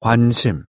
관심